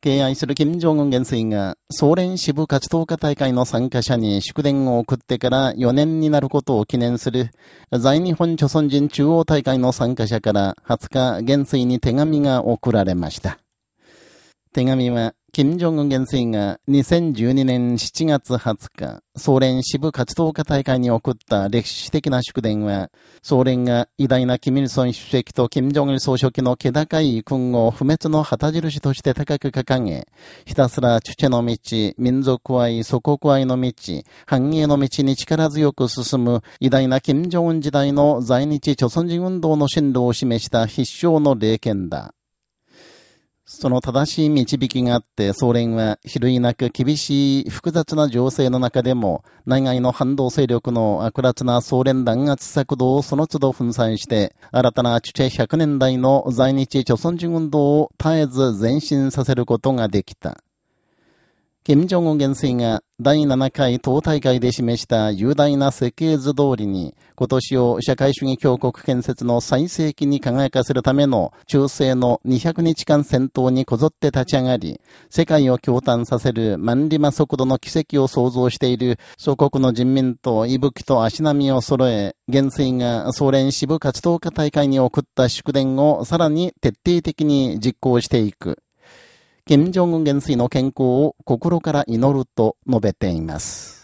敬愛する金正恩元帥が、総連支部活動家大会の参加者に祝電を送ってから4年になることを記念する、在日本朝鮮人中央大会の参加者から20日元帥に手紙が送られました。手紙は、金正恩元帥が2012年7月20日、総連支部活動家大会に送った歴史的な祝電は、総連が偉大なキミルソン主席と金正恩総書記の気高い勲を不滅の旗印として高く掲げ、ひたすらチュチェの道、民族愛、祖国愛の道、繁栄の道に力強く進む偉大な金正恩時代の在日朝鮮人運動の進路を示した必勝の霊剣だ。その正しい導きがあって、総連は、比類なく厳しい複雑な情勢の中でも、内外の反動勢力の悪辣な総連弾圧策動をその都度粉砕して、新たなチュチェ100年代の在日朝鮮人運動を絶えず前進させることができた。金正恩元帥が第7回党大会で示した雄大な設計図通りに、今年を社会主義強国建設の最盛期に輝かせるための中世の200日間戦闘にこぞって立ち上がり、世界を驚嘆させる万里馬速度の奇跡を創造している祖国の人民と息吹と足並みを揃え、元帥が総連支部活動家大会に送った祝電をさらに徹底的に実行していく。金正恩元帥の健康を心から祈ると述べています。